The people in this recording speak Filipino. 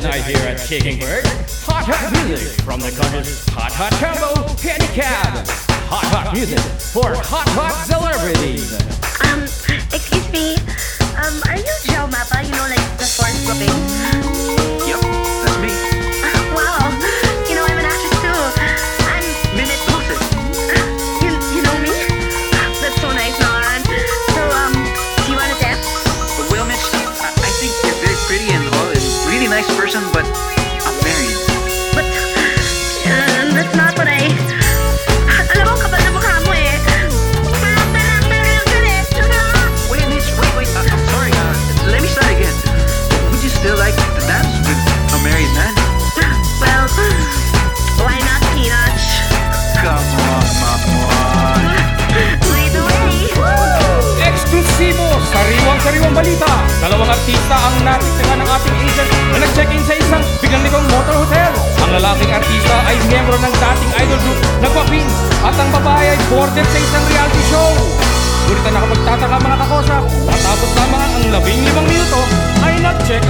Shaking Bird, Hot Hot Music from the country's Hot Hot Combo Handicap. Hot Hot Music for Hot Hot Celebrities. Um, excuse me. Nice person, but sariwang-sariwang balita. Dalawang artista ang natiktagan ng ating agent na nag-check-in sa isang biglang likong motor hotel. Ang lalaking artista ay miyembro ng dating idol group na Guaping at ang babae ay boarded sa isang reality show. Ngunit ang nakapagtataka mga kakosa, matapos lamang ang labing limang minuto ay nag-check